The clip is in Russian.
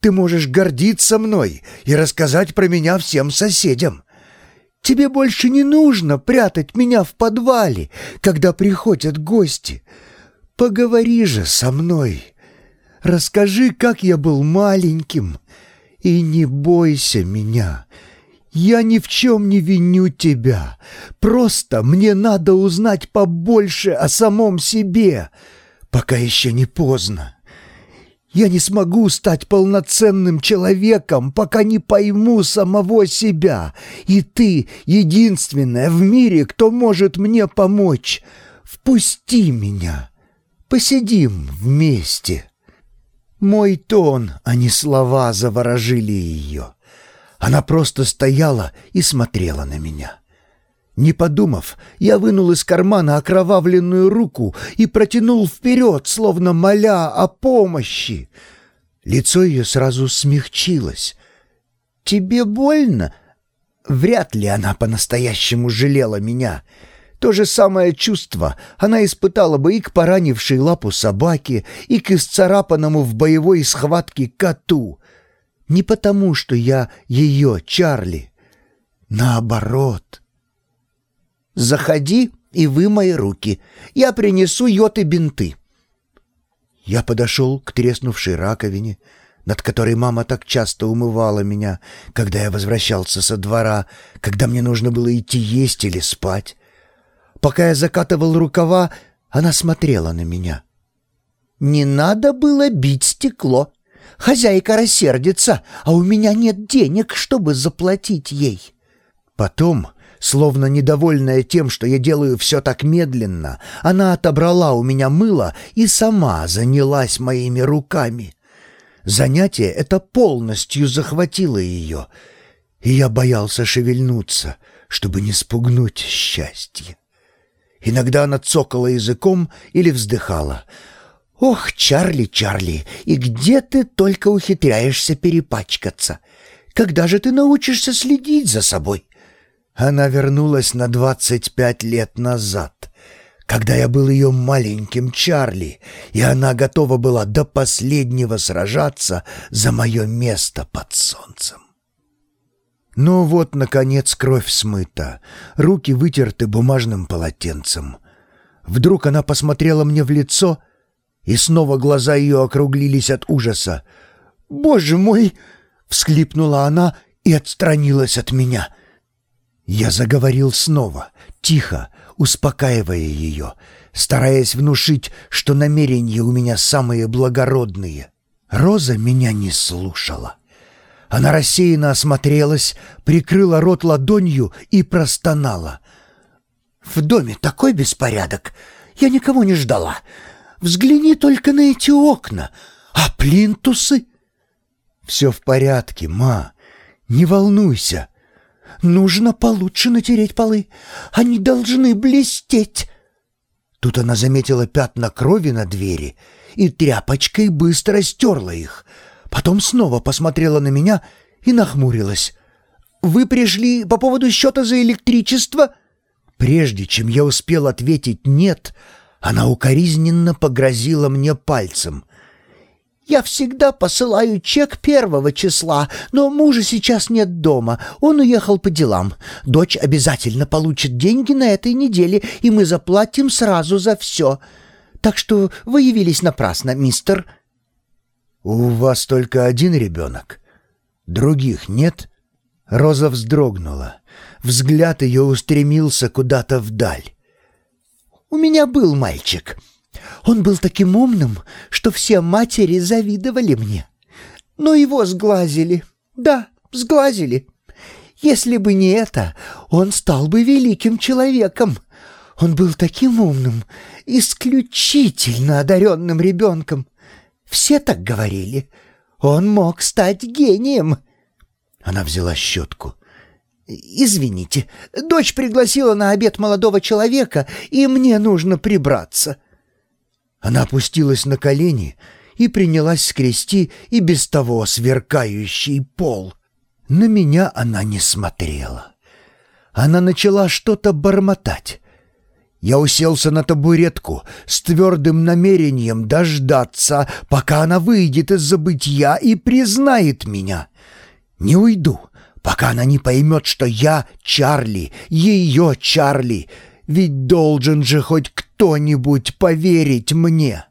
Ты можешь гордиться мной и рассказать про меня всем соседям. Тебе больше не нужно прятать меня в подвале, когда приходят гости. Поговори же со мной. Расскажи, как я был маленьким, и не бойся меня. Я ни в чем не виню тебя. Просто мне надо узнать побольше о самом себе, пока еще не поздно. Я не смогу стать полноценным человеком, пока не пойму самого себя. И ты единственная в мире, кто может мне помочь. Впусти меня. Посидим вместе». Мой тон, а не слова, заворожили ее. Она просто стояла и смотрела на меня. Не подумав, я вынул из кармана окровавленную руку и протянул вперед, словно моля о помощи. Лицо ее сразу смягчилось. «Тебе больно?» Вряд ли она по-настоящему жалела меня — то же самое чувство она испытала бы и к поранившей лапу собаке, и к исцарапанному в боевой схватке коту. Не потому, что я ее, Чарли. Наоборот. «Заходи и вымой руки. Я принесу йод и бинты». Я подошел к треснувшей раковине, над которой мама так часто умывала меня, когда я возвращался со двора, когда мне нужно было идти есть или спать. Пока я закатывал рукава, она смотрела на меня. «Не надо было бить стекло. Хозяйка рассердится, а у меня нет денег, чтобы заплатить ей». Потом, словно недовольная тем, что я делаю все так медленно, она отобрала у меня мыло и сама занялась моими руками. Занятие это полностью захватило ее, и я боялся шевельнуться, чтобы не спугнуть счастье. Иногда она цокала языком или вздыхала. «Ох, Чарли, Чарли, и где ты только ухитряешься перепачкаться? Когда же ты научишься следить за собой?» Она вернулась на двадцать пять лет назад, когда я был ее маленьким Чарли, и она готова была до последнего сражаться за мое место под солнцем. Но вот, наконец, кровь смыта, руки вытерты бумажным полотенцем. Вдруг она посмотрела мне в лицо, и снова глаза ее округлились от ужаса. «Боже мой!» — всхлипнула она и отстранилась от меня. Я заговорил снова, тихо, успокаивая ее, стараясь внушить, что намерения у меня самые благородные. Роза меня не слушала. Она рассеянно осмотрелась, прикрыла рот ладонью и простонала. «В доме такой беспорядок! Я никого не ждала! Взгляни только на эти окна! А плинтусы?» «Все в порядке, ма, не волнуйся. Нужно получше натереть полы. Они должны блестеть!» Тут она заметила пятна крови на двери и тряпочкой быстро стерла их — Потом снова посмотрела на меня и нахмурилась. «Вы пришли по поводу счета за электричество?» Прежде чем я успел ответить «нет», она укоризненно погрозила мне пальцем. «Я всегда посылаю чек первого числа, но мужа сейчас нет дома. Он уехал по делам. Дочь обязательно получит деньги на этой неделе, и мы заплатим сразу за все. Так что вы явились напрасно, мистер...» «У вас только один ребенок? Других нет?» Роза вздрогнула. Взгляд ее устремился куда-то вдаль. «У меня был мальчик. Он был таким умным, что все матери завидовали мне. Но его сглазили. Да, сглазили. Если бы не это, он стал бы великим человеком. Он был таким умным, исключительно одаренным ребенком. Все так говорили. Он мог стать гением. Она взяла щетку. «Извините, дочь пригласила на обед молодого человека, и мне нужно прибраться». Она опустилась на колени и принялась скрести и без того сверкающий пол. На меня она не смотрела. Она начала что-то бормотать. Я уселся на табуретку с твердым намерением дождаться, пока она выйдет из забытья и признает меня. Не уйду, пока она не поймет, что я Чарли, ее Чарли, ведь должен же хоть кто-нибудь поверить мне».